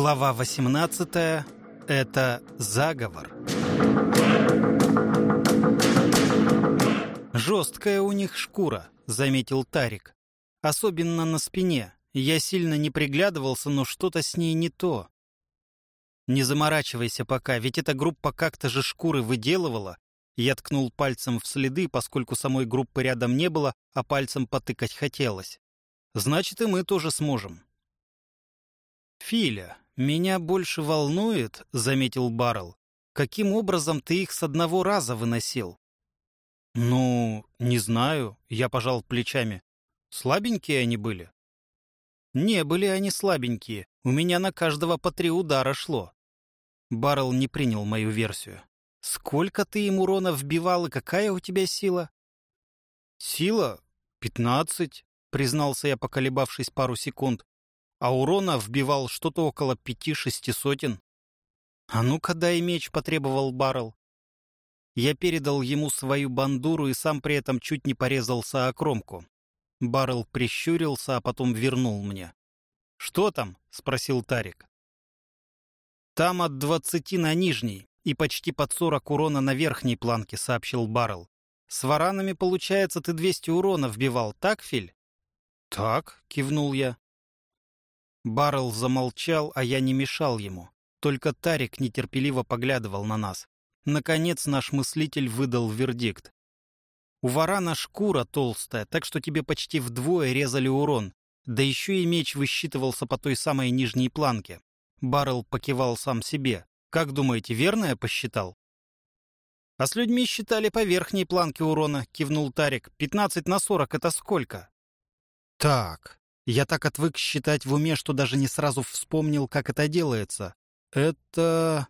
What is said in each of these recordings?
Глава 18. Это заговор. «Жесткая у них шкура», — заметил Тарик. «Особенно на спине. Я сильно не приглядывался, но что-то с ней не то». «Не заморачивайся пока, ведь эта группа как-то же шкуры выделывала». Я ткнул пальцем в следы, поскольку самой группы рядом не было, а пальцем потыкать хотелось. «Значит, и мы тоже сможем». «Филя, меня больше волнует, — заметил Баррел, — каким образом ты их с одного раза выносил?» «Ну, не знаю», — я пожал плечами. «Слабенькие они были?» «Не были они слабенькие. У меня на каждого по три удара шло». Баррел не принял мою версию. «Сколько ты им урона вбивал и какая у тебя сила?» «Сила? Пятнадцать», — признался я, поколебавшись пару секунд а урона вбивал что-то около пяти-шести сотен. «А ну-ка дай меч», — потребовал Баррел. Я передал ему свою бандуру и сам при этом чуть не порезался о кромку. Баррел прищурился, а потом вернул мне. «Что там?» — спросил Тарик. «Там от двадцати на нижней и почти под сорок урона на верхней планке», — сообщил Баррел. «С варанами, получается, ты двести урона вбивал, так, Филь?» «Так», — кивнул я. Баррел замолчал, а я не мешал ему. Только Тарик нетерпеливо поглядывал на нас. Наконец наш мыслитель выдал вердикт. «У варана шкура толстая, так что тебе почти вдвое резали урон. Да еще и меч высчитывался по той самой нижней планке». Баррел покивал сам себе. «Как думаете, верно я посчитал?» «А с людьми считали по верхней планке урона», — кивнул Тарик. «Пятнадцать на сорок — это сколько?» «Так», я так отвык считать в уме, что даже не сразу вспомнил, как это делается. Это...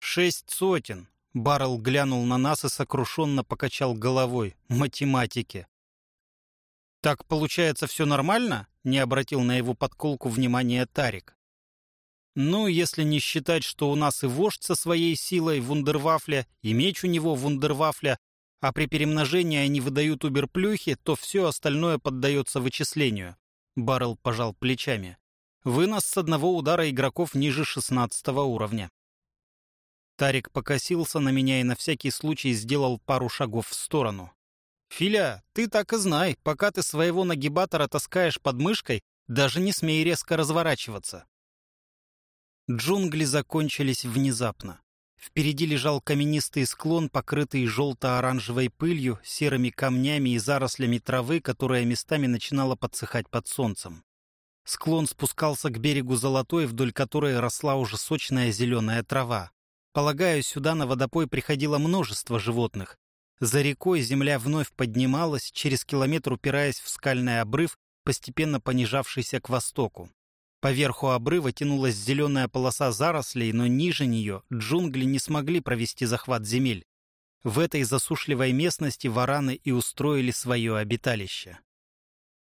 Шесть сотен. Баррел глянул на нас и сокрушенно покачал головой. Математики. «Так, получается, все нормально?» — не обратил на его подколку внимания Тарик. «Ну, если не считать, что у нас и вождь со своей силой вундервафля, и меч у него вундервафля, а при перемножении они выдают уберплюхи, то все остальное поддается вычислению. Баррел пожал плечами. «Вынос с одного удара игроков ниже шестнадцатого уровня». Тарик покосился на меня и на всякий случай сделал пару шагов в сторону. «Филя, ты так и знай, пока ты своего нагибатора таскаешь под мышкой, даже не смей резко разворачиваться». Джунгли закончились внезапно. Впереди лежал каменистый склон, покрытый желто-оранжевой пылью, серыми камнями и зарослями травы, которая местами начинала подсыхать под солнцем. Склон спускался к берегу Золотой, вдоль которой росла уже сочная зеленая трава. Полагаю, сюда на водопой приходило множество животных. За рекой земля вновь поднималась, через километр упираясь в скальный обрыв, постепенно понижавшийся к востоку. Поверху обрыва тянулась зеленая полоса зарослей, но ниже нее джунгли не смогли провести захват земель. В этой засушливой местности вараны и устроили свое обиталище.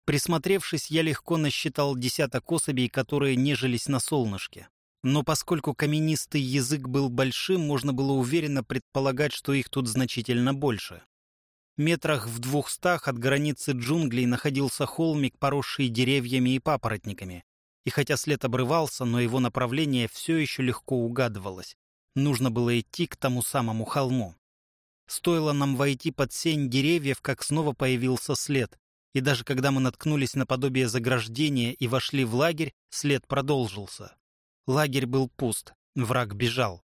Присмотревшись, я легко насчитал десяток особей, которые нежились на солнышке. Но поскольку каменистый язык был большим, можно было уверенно предполагать, что их тут значительно больше. Метрах в двухстах от границы джунглей находился холмик, поросший деревьями и папоротниками. И хотя след обрывался, но его направление все еще легко угадывалось. Нужно было идти к тому самому холму. Стоило нам войти под сень деревьев, как снова появился след. И даже когда мы наткнулись на подобие заграждения и вошли в лагерь, след продолжился. Лагерь был пуст, враг бежал,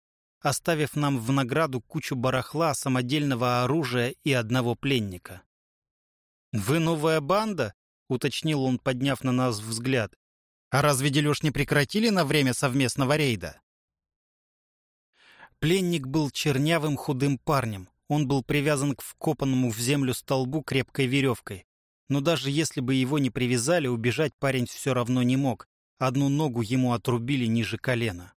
оставив нам в награду кучу барахла, самодельного оружия и одного пленника. «Вы новая банда?» — уточнил он, подняв на нас взгляд. А разве дележ не прекратили на время совместного рейда? Пленник был чернявым худым парнем. Он был привязан к вкопанному в землю столбу крепкой веревкой. Но даже если бы его не привязали, убежать парень все равно не мог. Одну ногу ему отрубили ниже колена.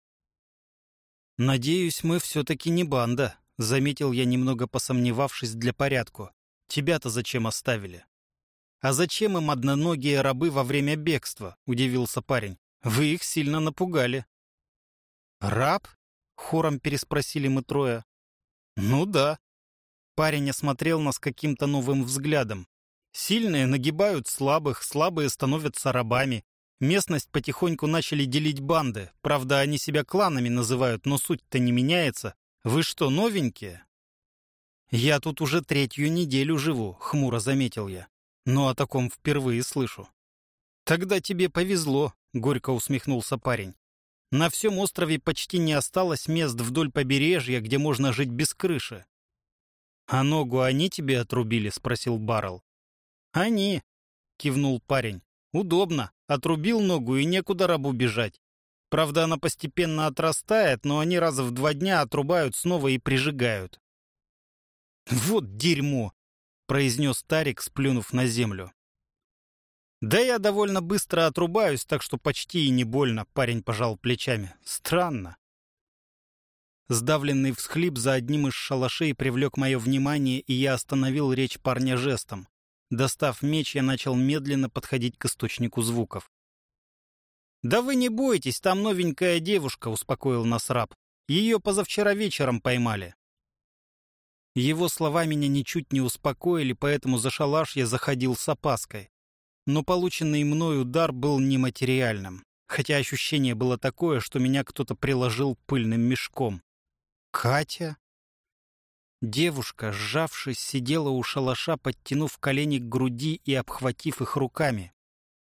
«Надеюсь, мы все-таки не банда», — заметил я, немного посомневавшись для порядку. «Тебя-то зачем оставили?» «А зачем им одноногие рабы во время бегства?» — удивился парень. «Вы их сильно напугали». «Раб?» — хором переспросили мы трое. «Ну да». Парень осмотрел нас каким-то новым взглядом. «Сильные нагибают слабых, слабые становятся рабами. Местность потихоньку начали делить банды. Правда, они себя кланами называют, но суть-то не меняется. Вы что, новенькие? Я тут уже третью неделю живу, хмуро заметил я. Но о таком впервые слышу. Тогда тебе повезло, горько усмехнулся парень. На всем острове почти не осталось мест вдоль побережья, где можно жить без крыши. «А ногу они тебе отрубили?» — спросил Баррел. «Они», — кивнул парень. «Удобно. Отрубил ногу и некуда рабу бежать. Правда, она постепенно отрастает, но они раза в два дня отрубают снова и прижигают». «Вот дерьмо!» — произнес Тарик, сплюнув на землю. «Да я довольно быстро отрубаюсь, так что почти и не больно», — парень пожал плечами. «Странно». Сдавленный всхлип за одним из шалашей привлек мое внимание, и я остановил речь парня жестом. Достав меч, я начал медленно подходить к источнику звуков. «Да вы не бойтесь, там новенькая девушка», — успокоил нас раб. «Ее позавчера вечером поймали». Его слова меня ничуть не успокоили, поэтому за шалаш я заходил с опаской. Но полученный мной удар был нематериальным, хотя ощущение было такое, что меня кто-то приложил пыльным мешком. «Катя?» Девушка, сжавшись, сидела у шалаша, подтянув колени к груди и обхватив их руками.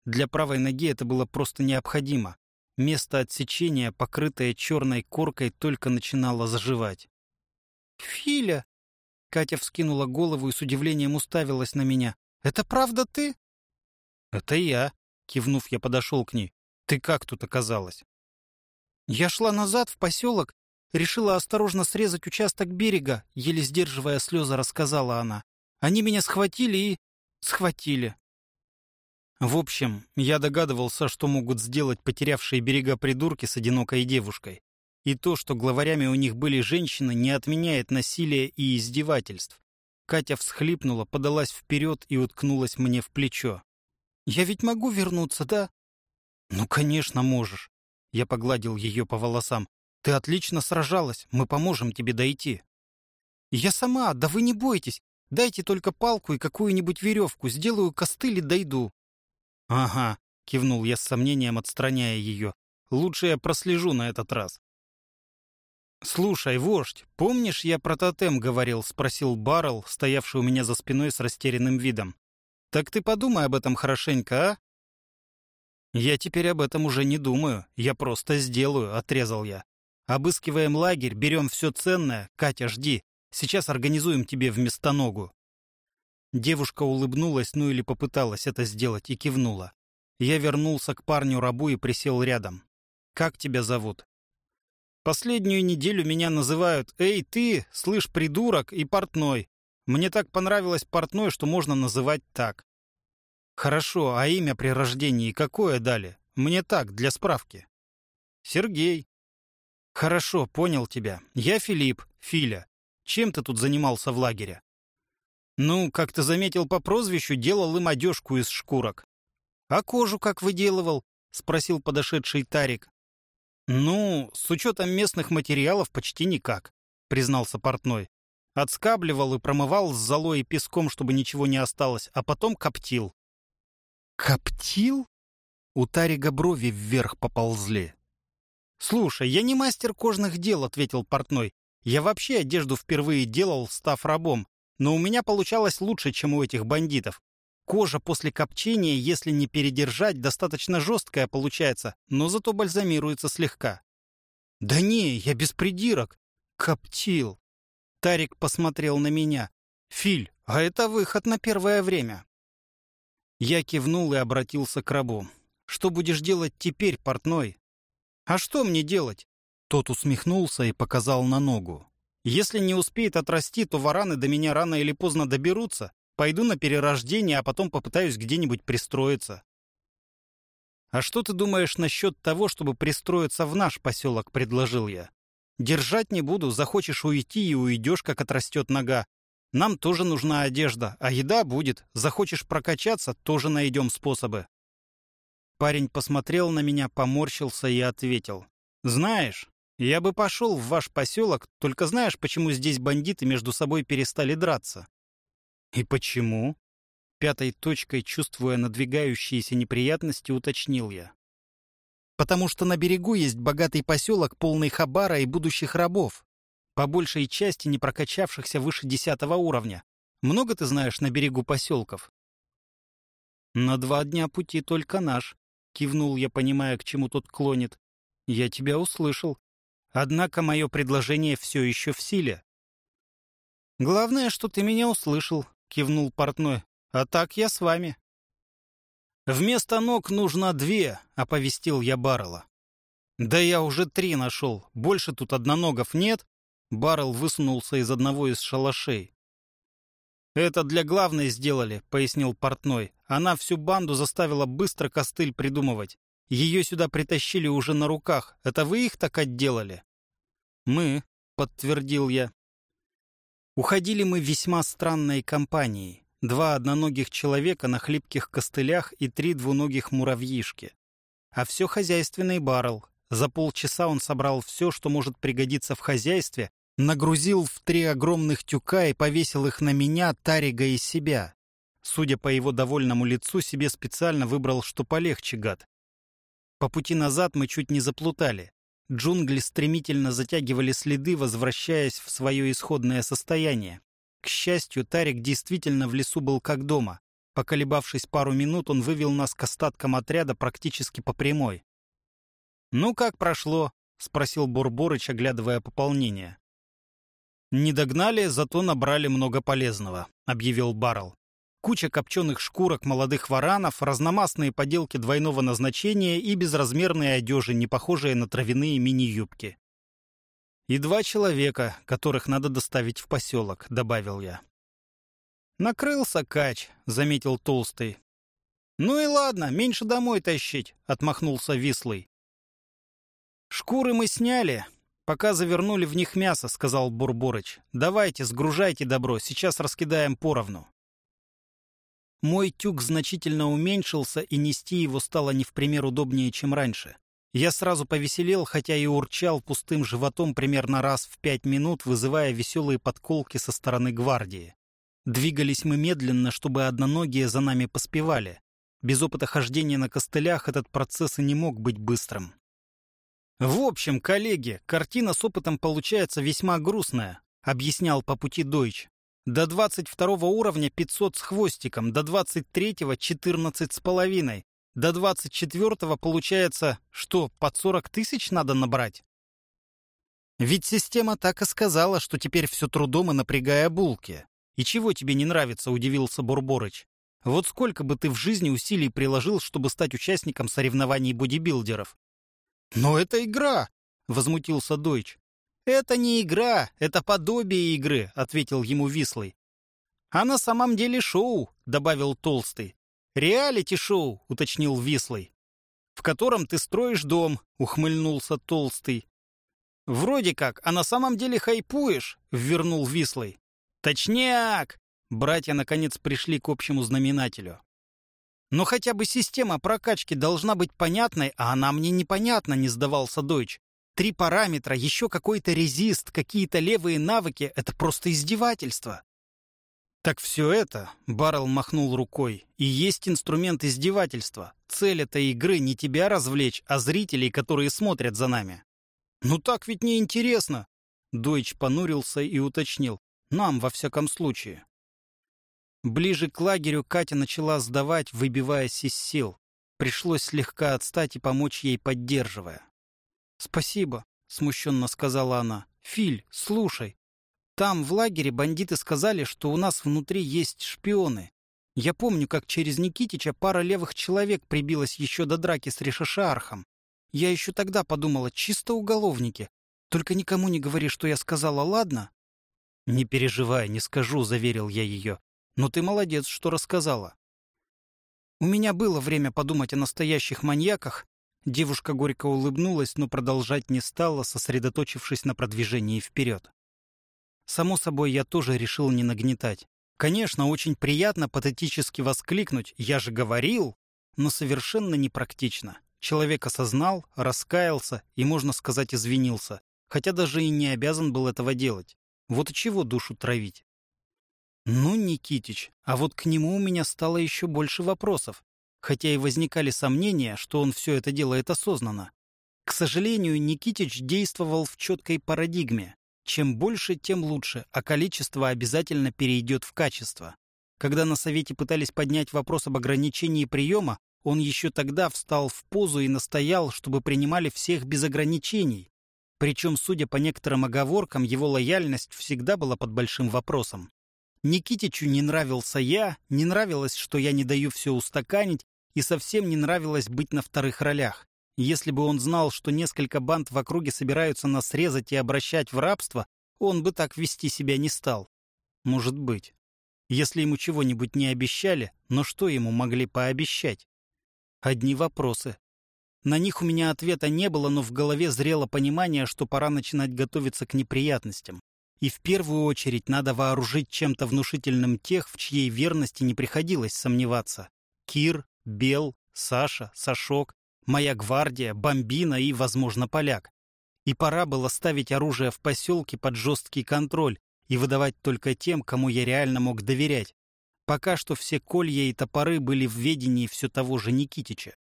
Для правой ноги это было просто необходимо. Место отсечения, покрытое черной коркой, только начинало заживать. «Филя!» Катя вскинула голову и с удивлением уставилась на меня. «Это правда ты?» «Это я», — кивнув, я подошел к ней. «Ты как тут оказалась?» «Я шла назад в поселок Решила осторожно срезать участок берега, еле сдерживая слезы, рассказала она. Они меня схватили и... схватили. В общем, я догадывался, что могут сделать потерявшие берега придурки с одинокой девушкой. И то, что главарями у них были женщины, не отменяет насилия и издевательств. Катя всхлипнула, подалась вперед и уткнулась мне в плечо. «Я ведь могу вернуться, да?» «Ну, конечно, можешь». Я погладил ее по волосам. Ты отлично сражалась, мы поможем тебе дойти. Я сама, да вы не бойтесь. Дайте только палку и какую-нибудь веревку, сделаю костыль и дойду. Ага, кивнул я с сомнением, отстраняя ее. Лучше я прослежу на этот раз. «Слушай, вождь, помнишь, я про тотем говорил?» — спросил Баррел, стоявший у меня за спиной с растерянным видом. «Так ты подумай об этом хорошенько, а?» «Я теперь об этом уже не думаю, я просто сделаю», — отрезал я. Обыскиваем лагерь, берем все ценное. Катя, жди. Сейчас организуем тебе вместо Девушка улыбнулась, ну или попыталась это сделать, и кивнула. Я вернулся к парню-рабу и присел рядом. «Как тебя зовут?» «Последнюю неделю меня называют «Эй, ты, слышь, придурок» и «Портной». Мне так понравилось «Портной», что можно называть так. «Хорошо, а имя при рождении какое дали? Мне так, для справки». «Сергей». «Хорошо, понял тебя. Я Филипп, Филя. Чем ты тут занимался в лагере?» «Ну, как ты заметил по прозвищу, делал им одежку из шкурок». «А кожу как выделывал?» — спросил подошедший Тарик. «Ну, с учетом местных материалов почти никак», — признался портной. Отскабливал и промывал с золой и песком, чтобы ничего не осталось, а потом коптил. «Коптил?» У Тарига брови вверх поползли. «Слушай, я не мастер кожных дел», — ответил портной. «Я вообще одежду впервые делал, став рабом, но у меня получалось лучше, чем у этих бандитов. Кожа после копчения, если не передержать, достаточно жесткая получается, но зато бальзамируется слегка». «Да не, я без придирок. Коптил». Тарик посмотрел на меня. «Филь, а это выход на первое время». Я кивнул и обратился к рабу. «Что будешь делать теперь, портной?» «А что мне делать?» Тот усмехнулся и показал на ногу. «Если не успеет отрасти, то вараны до меня рано или поздно доберутся. Пойду на перерождение, а потом попытаюсь где-нибудь пристроиться». «А что ты думаешь насчет того, чтобы пристроиться в наш поселок?» — предложил я. «Держать не буду, захочешь уйти и уйдешь, как отрастет нога. Нам тоже нужна одежда, а еда будет. Захочешь прокачаться, тоже найдем способы». Парень посмотрел на меня, поморщился и ответил. «Знаешь, я бы пошел в ваш поселок, только знаешь, почему здесь бандиты между собой перестали драться?» «И почему?» Пятой точкой, чувствуя надвигающиеся неприятности, уточнил я. «Потому что на берегу есть богатый поселок, полный хабара и будущих рабов, по большей части не прокачавшихся выше десятого уровня. Много ты знаешь на берегу поселков?» «На два дня пути только наш», — кивнул я, понимая, к чему тот клонит. «Я тебя услышал. Однако мое предложение все еще в силе». «Главное, что ты меня услышал», — кивнул портной. А так я с вами. Вместо ног нужно две, оповестил я Баррелла. Да я уже три нашел. Больше тут одноногов нет. Баррелл высунулся из одного из шалашей. «Это для главной сделали», — пояснил портной. «Она всю банду заставила быстро костыль придумывать. Ее сюда притащили уже на руках. Это вы их так отделали?» «Мы», — подтвердил я. Уходили мы весьма странной компанией два одноногих человека на хлипких костылях и три двуногих муравьишки. А все хозяйственный баррел. За полчаса он собрал все, что может пригодиться в хозяйстве, нагрузил в три огромных тюка и повесил их на меня, Тарига и себя. Судя по его довольному лицу, себе специально выбрал, что полегче, гад. По пути назад мы чуть не заплутали. Джунгли стремительно затягивали следы, возвращаясь в свое исходное состояние. К счастью, Тарик действительно в лесу был как дома. Поколебавшись пару минут, он вывел нас к остаткам отряда практически по прямой. «Ну, как прошло?» — спросил Бурборыч, оглядывая пополнение. «Не догнали, зато набрали много полезного», — объявил Баррел. Куча копченых шкурок молодых варанов, разномастные поделки двойного назначения и безразмерные одежи, не похожие на травяные мини-юбки. «И два человека, которых надо доставить в поселок», — добавил я. «Накрылся кач», — заметил Толстый. «Ну и ладно, меньше домой тащить», — отмахнулся Вислый. «Шкуры мы сняли, пока завернули в них мясо», — сказал Бурборыч. «Давайте, сгружайте добро, сейчас раскидаем поровну». Мой тюк значительно уменьшился, и нести его стало не в пример удобнее, чем раньше. Я сразу повеселел, хотя и урчал пустым животом примерно раз в пять минут, вызывая веселые подколки со стороны гвардии. Двигались мы медленно, чтобы одноногие за нами поспевали. Без опыта хождения на костылях этот процесс и не мог быть быстрым. «В общем, коллеги, картина с опытом получается весьма грустная», — объяснял по пути Дойч. «До 22 уровня 500 с хвостиком, до 23-го 14 с половиной, до 24-го получается, что, под 40 тысяч надо набрать? Ведь система так и сказала, что теперь все трудом и напрягая булки. И чего тебе не нравится, удивился Бурборыч. Вот сколько бы ты в жизни усилий приложил, чтобы стать участником соревнований бодибилдеров? Но это игра, возмутился Дойч. Это не игра, это подобие игры, ответил ему Вислый. А на самом деле шоу, добавил Толстый. «Реалити-шоу», — уточнил Вислый. «В котором ты строишь дом», — ухмыльнулся Толстый. «Вроде как, а на самом деле хайпуешь», — ввернул Вислый. «Точняк!» Братья наконец пришли к общему знаменателю. «Но хотя бы система прокачки должна быть понятной, а она мне непонятна», — не сдавался Дойч. «Три параметра, еще какой-то резист, какие-то левые навыки — это просто издевательство». «Так все это», — Баррел махнул рукой, — «и есть инструмент издевательства. Цель этой игры не тебя развлечь, а зрителей, которые смотрят за нами». «Ну так ведь не интересно. Дойч понурился и уточнил. «Нам, во всяком случае». Ближе к лагерю Катя начала сдавать, выбиваясь из сил. Пришлось слегка отстать и помочь ей, поддерживая. «Спасибо», — смущенно сказала она. «Филь, слушай, там, в лагере, бандиты сказали, что у нас внутри есть шпионы. Я помню, как через Никитича пара левых человек прибилась еще до драки с Решашархом. Я еще тогда подумала, чисто уголовники. Только никому не говори, что я сказала, ладно? Не переживай, не скажу, заверил я ее. Но ты молодец, что рассказала. У меня было время подумать о настоящих маньяках. Девушка горько улыбнулась, но продолжать не стала, сосредоточившись на продвижении вперед. Само собой, я тоже решил не нагнетать. Конечно, очень приятно патетически воскликнуть «я же говорил», но совершенно непрактично. Человек осознал, раскаялся и, можно сказать, извинился, хотя даже и не обязан был этого делать. Вот чего душу травить. Ну, Никитич, а вот к нему у меня стало еще больше вопросов, хотя и возникали сомнения, что он все это делает осознанно. К сожалению, Никитич действовал в четкой парадигме. Чем больше, тем лучше, а количество обязательно перейдет в качество. Когда на Совете пытались поднять вопрос об ограничении приема, он еще тогда встал в позу и настоял, чтобы принимали всех без ограничений. Причем, судя по некоторым оговоркам, его лояльность всегда была под большим вопросом. Никитичу не нравился я, не нравилось, что я не даю все устаканить, и совсем не нравилось быть на вторых ролях. Если бы он знал, что несколько банд в округе собираются нас резать и обращать в рабство, он бы так вести себя не стал. Может быть. Если ему чего-нибудь не обещали, но что ему могли пообещать? Одни вопросы. На них у меня ответа не было, но в голове зрело понимание, что пора начинать готовиться к неприятностям. И в первую очередь надо вооружить чем-то внушительным тех, в чьей верности не приходилось сомневаться. Кир, Бел, Саша, Сашок, моя гвардия, бомбина и, возможно, поляк. И пора было ставить оружие в поселке под жесткий контроль и выдавать только тем, кому я реально мог доверять. Пока что все колья и топоры были в ведении все того же Никитича.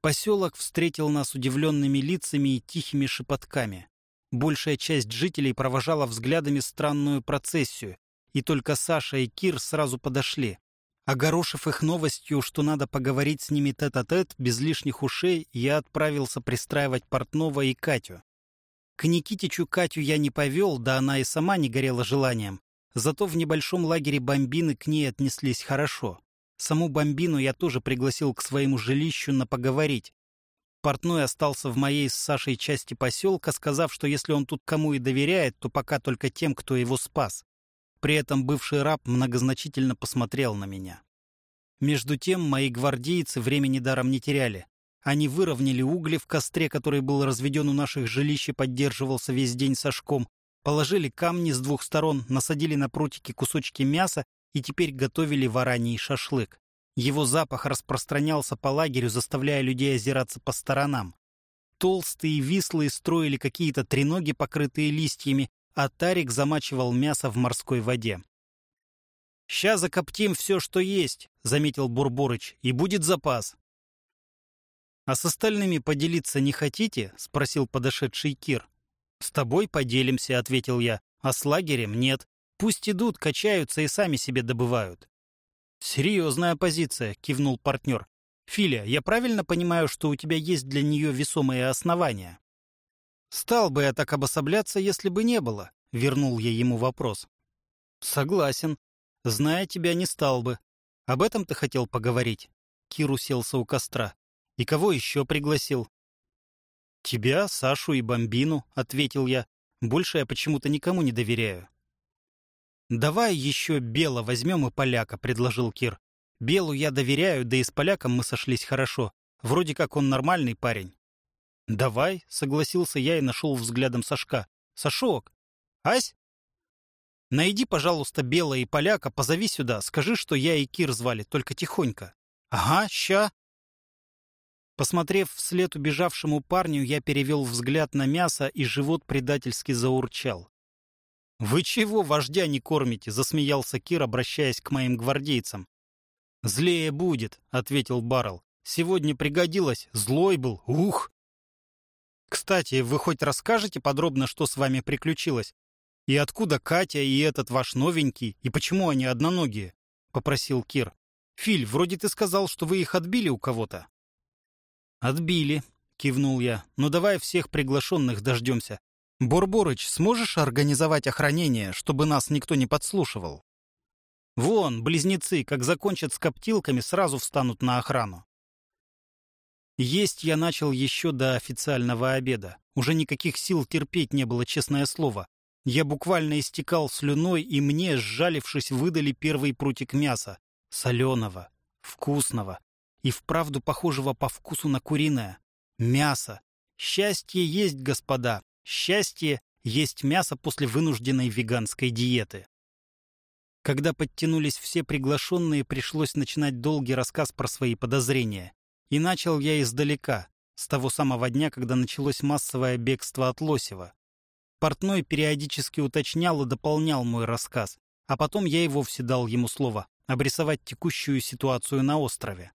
Поселок встретил нас удивленными лицами и тихими шепотками. Большая часть жителей провожала взглядами странную процессию, и только Саша и Кир сразу подошли. Огорошив их новостью, что надо поговорить с ними тет-а-тет, -тет, без лишних ушей, я отправился пристраивать Портнова и Катю. К Никитичу Катю я не повел, да она и сама не горела желанием. Зато в небольшом лагере бомбины к ней отнеслись хорошо. Саму бомбину я тоже пригласил к своему жилищу на поговорить. Портной остался в моей с Сашей части поселка, сказав, что если он тут кому и доверяет, то пока только тем, кто его спас. При этом бывший раб многозначительно посмотрел на меня. Между тем мои гвардейцы времени даром не теряли. Они выровняли угли в костре, который был разведен у наших жилищ и поддерживался весь день сошком, положили камни с двух сторон, насадили на прутики кусочки мяса и теперь готовили вараний шашлык. Его запах распространялся по лагерю, заставляя людей озираться по сторонам. Толстые вислые строили какие-то треноги, покрытые листьями, а Тарик замачивал мясо в морской воде. «Ща закоптим все, что есть», — заметил Бурборыч, — «и будет запас». «А с остальными поделиться не хотите?» — спросил подошедший Кир. «С тобой поделимся», — ответил я, — «а с лагерем нет. Пусть идут, качаются и сами себе добывают». «Серьезная позиция», — кивнул партнер. «Филя, я правильно понимаю, что у тебя есть для нее весомые основания?» «Стал бы я так обособляться, если бы не было», — вернул я ему вопрос. «Согласен. Зная тебя, не стал бы. Об этом ты хотел поговорить?» Кир уселся у костра. «И кого еще пригласил?» «Тебя, Сашу и Бомбину», — ответил я. «Больше я почему-то никому не доверяю». «Давай еще Бела возьмем и поляка», — предложил Кир. «Белу я доверяю, да и с поляком мы сошлись хорошо. Вроде как он нормальный парень». «Давай», — согласился я и нашел взглядом Сашка. «Сашок! Ась?» «Найди, пожалуйста, Бела и Поляка, позови сюда, скажи, что я и Кир звали, только тихонько». «Ага, ща». Посмотрев вслед убежавшему парню, я перевел взгляд на мясо, и живот предательски заурчал. «Вы чего вождя не кормите?» — засмеялся Кир, обращаясь к моим гвардейцам. «Злее будет», — ответил Баррел. «Сегодня пригодилось. Злой был. Ух!» Кстати, вы хоть расскажете подробно, что с вами приключилось? И откуда Катя и этот ваш новенький, и почему они одноногие?» — попросил Кир. «Филь, вроде ты сказал, что вы их отбили у кого-то». «Отбили», — кивнул я. «Ну давай всех приглашенных дождемся. Борборыч, сможешь организовать охранение, чтобы нас никто не подслушивал?» «Вон, близнецы, как закончат с коптилками, сразу встанут на охрану. Есть я начал еще до официального обеда. Уже никаких сил терпеть не было, честное слово. Я буквально истекал слюной, и мне, сжалившись, выдали первый прутик мяса. Соленого, вкусного и вправду похожего по вкусу на куриное. Мясо. Счастье есть, господа. Счастье есть мясо после вынужденной веганской диеты. Когда подтянулись все приглашенные, пришлось начинать долгий рассказ про свои подозрения. И начал я издалека, с того самого дня, когда началось массовое бегство от Лосева. Портной периодически уточнял и дополнял мой рассказ, а потом я и вовсе дал ему слово обрисовать текущую ситуацию на острове.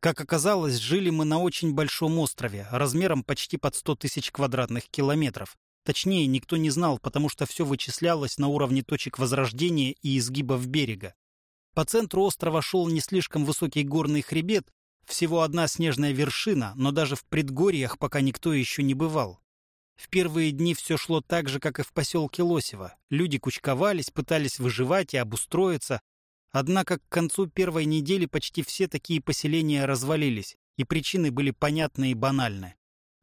Как оказалось, жили мы на очень большом острове, размером почти под 100 тысяч квадратных километров. Точнее, никто не знал, потому что все вычислялось на уровне точек возрождения и изгибов берега. По центру острова шел не слишком высокий горный хребет, всего одна снежная вершина, но даже в предгорьях пока никто еще не бывал. В первые дни все шло так же, как и в поселке Лосево. Люди кучковались, пытались выживать и обустроиться, Однако к концу первой недели почти все такие поселения развалились, и причины были понятны и банальны.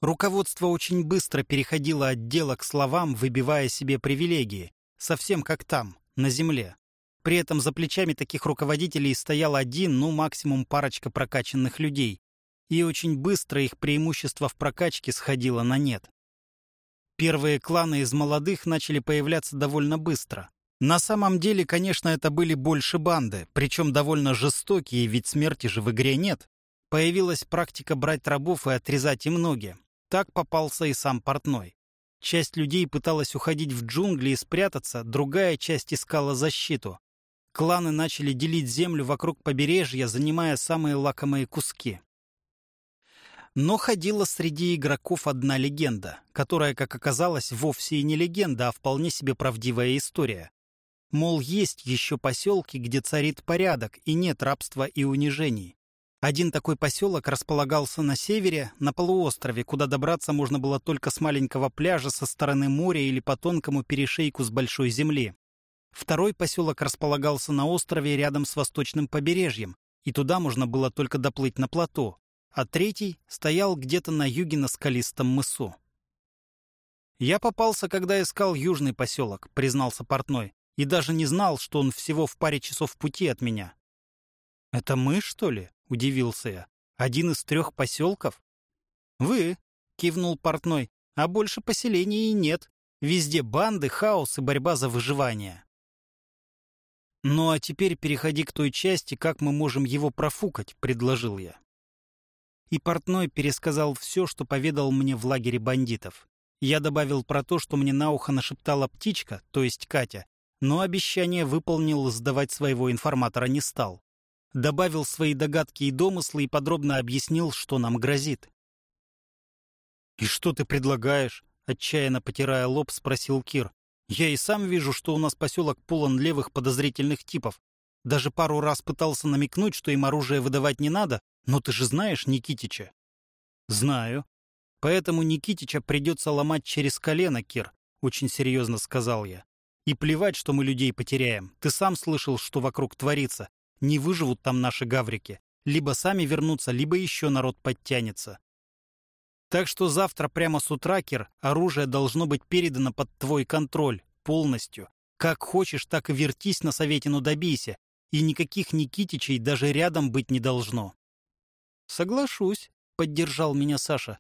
Руководство очень быстро переходило от дела к словам, выбивая себе привилегии, совсем как там, на земле. При этом за плечами таких руководителей стоял один, ну максимум парочка прокачанных людей, и очень быстро их преимущество в прокачке сходило на нет. Первые кланы из молодых начали появляться довольно быстро. На самом деле, конечно, это были больше банды, причем довольно жестокие, ведь смерти же в игре нет. Появилась практика брать рабов и отрезать им ноги. Так попался и сам портной. Часть людей пыталась уходить в джунгли и спрятаться, другая часть искала защиту. Кланы начали делить землю вокруг побережья, занимая самые лакомые куски. Но ходила среди игроков одна легенда, которая, как оказалось, вовсе и не легенда, а вполне себе правдивая история. Мол, есть еще поселки, где царит порядок и нет рабства и унижений. Один такой поселок располагался на севере, на полуострове, куда добраться можно было только с маленького пляжа со стороны моря или по тонкому перешейку с большой земли. Второй поселок располагался на острове рядом с восточным побережьем, и туда можно было только доплыть на плато, а третий стоял где-то на юге на скалистом мысу. «Я попался, когда искал южный поселок», — признался портной и даже не знал, что он всего в паре часов пути от меня. «Это мы, что ли?» — удивился я. «Один из трех поселков?» «Вы», — кивнул портной, — «а больше поселений и нет. Везде банды, хаос и борьба за выживание». «Ну а теперь переходи к той части, как мы можем его профукать», — предложил я. И портной пересказал все, что поведал мне в лагере бандитов. Я добавил про то, что мне на ухо нашептала птичка, то есть Катя, но обещание выполнил, сдавать своего информатора не стал. Добавил свои догадки и домыслы и подробно объяснил, что нам грозит. «И что ты предлагаешь?» — отчаянно потирая лоб, спросил Кир. «Я и сам вижу, что у нас поселок полон левых подозрительных типов. Даже пару раз пытался намекнуть, что им оружие выдавать не надо, но ты же знаешь Никитича». «Знаю. Поэтому Никитича придется ломать через колено, Кир», — очень серьезно сказал я. И плевать, что мы людей потеряем. Ты сам слышал, что вокруг творится. Не выживут там наши гаврики. Либо сами вернутся, либо еще народ подтянется. Так что завтра прямо с утра, Кир, оружие должно быть передано под твой контроль. Полностью. Как хочешь, так и вертись на Советину добейся. И никаких Никитичей даже рядом быть не должно. Соглашусь, поддержал меня Саша.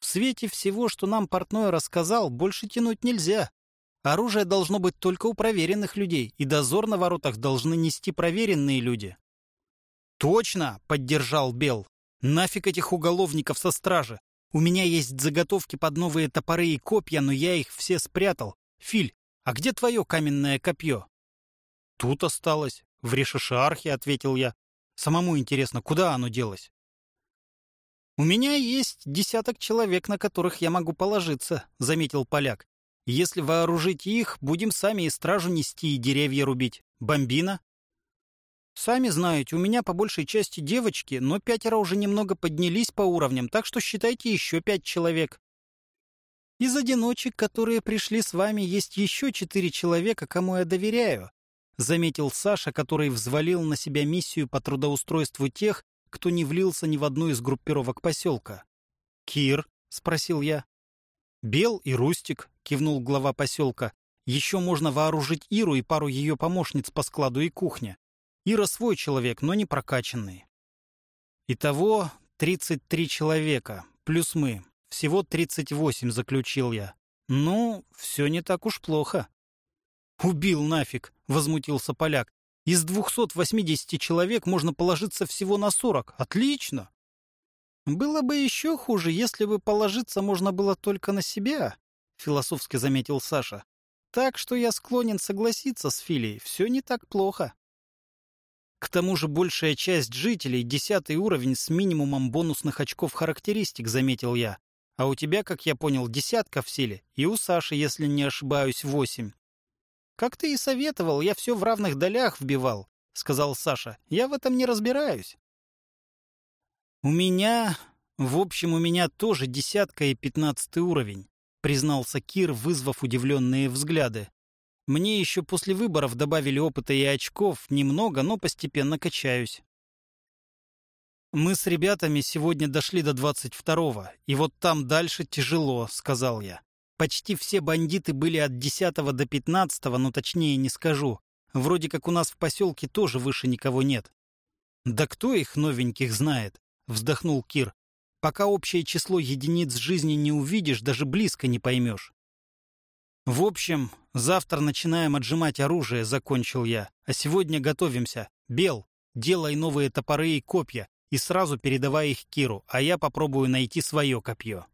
В свете всего, что нам портной рассказал, больше тянуть нельзя. Оружие должно быть только у проверенных людей, и дозор на воротах должны нести проверенные люди. «Точно!» — поддержал Бел. «Нафиг этих уголовников со стражи! У меня есть заготовки под новые топоры и копья, но я их все спрятал. Филь, а где твое каменное копье?» «Тут осталось. В Решишархе», — ответил я. «Самому интересно, куда оно делось?» «У меня есть десяток человек, на которых я могу положиться», — заметил поляк. Если вооружить их, будем сами и стражу нести, и деревья рубить. Бомбина? Сами знаете, у меня по большей части девочки, но пятеро уже немного поднялись по уровням, так что считайте еще пять человек. Из одиночек, которые пришли с вами, есть еще четыре человека, кому я доверяю, заметил Саша, который взвалил на себя миссию по трудоустройству тех, кто не влился ни в одну из группировок поселка. «Кир?» — спросил я. «Бел и Рустик», — кивнул глава поселка. «Еще можно вооружить Иру и пару ее помощниц по складу и кухне. Ира свой человек, но не прокачанный». «Итого 33 человека, плюс мы. Всего 38», — заключил я. «Ну, все не так уж плохо». «Убил нафиг», — возмутился поляк. «Из 280 человек можно положиться всего на 40. Отлично!» «Было бы еще хуже, если бы положиться можно было только на себя», — философски заметил Саша. Так что я склонен согласиться с Филей, все не так плохо. К тому же большая часть жителей — десятый уровень с минимумом бонусных очков характеристик, заметил я. А у тебя, как я понял, десятка в силе, и у Саши, если не ошибаюсь, восемь. Как ты и советовал, я все в равных долях вбивал, сказал Саша. Я в этом не разбираюсь. У меня... В общем, у меня тоже десятка и пятнадцатый уровень признался Кир, вызвав удивленные взгляды. Мне еще после выборов добавили опыта и очков, немного, но постепенно качаюсь. «Мы с ребятами сегодня дошли до двадцать второго, и вот там дальше тяжело», — сказал я. «Почти все бандиты были от десятого до пятнадцатого, но точнее не скажу. Вроде как у нас в поселке тоже выше никого нет». «Да кто их новеньких знает?» — вздохнул Кир. Пока общее число единиц жизни не увидишь, даже близко не поймешь. В общем, завтра начинаем отжимать оружие, закончил я. А сегодня готовимся. Бел, делай новые топоры и копья и сразу передавай их Киру, а я попробую найти свое копье.